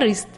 guitarrist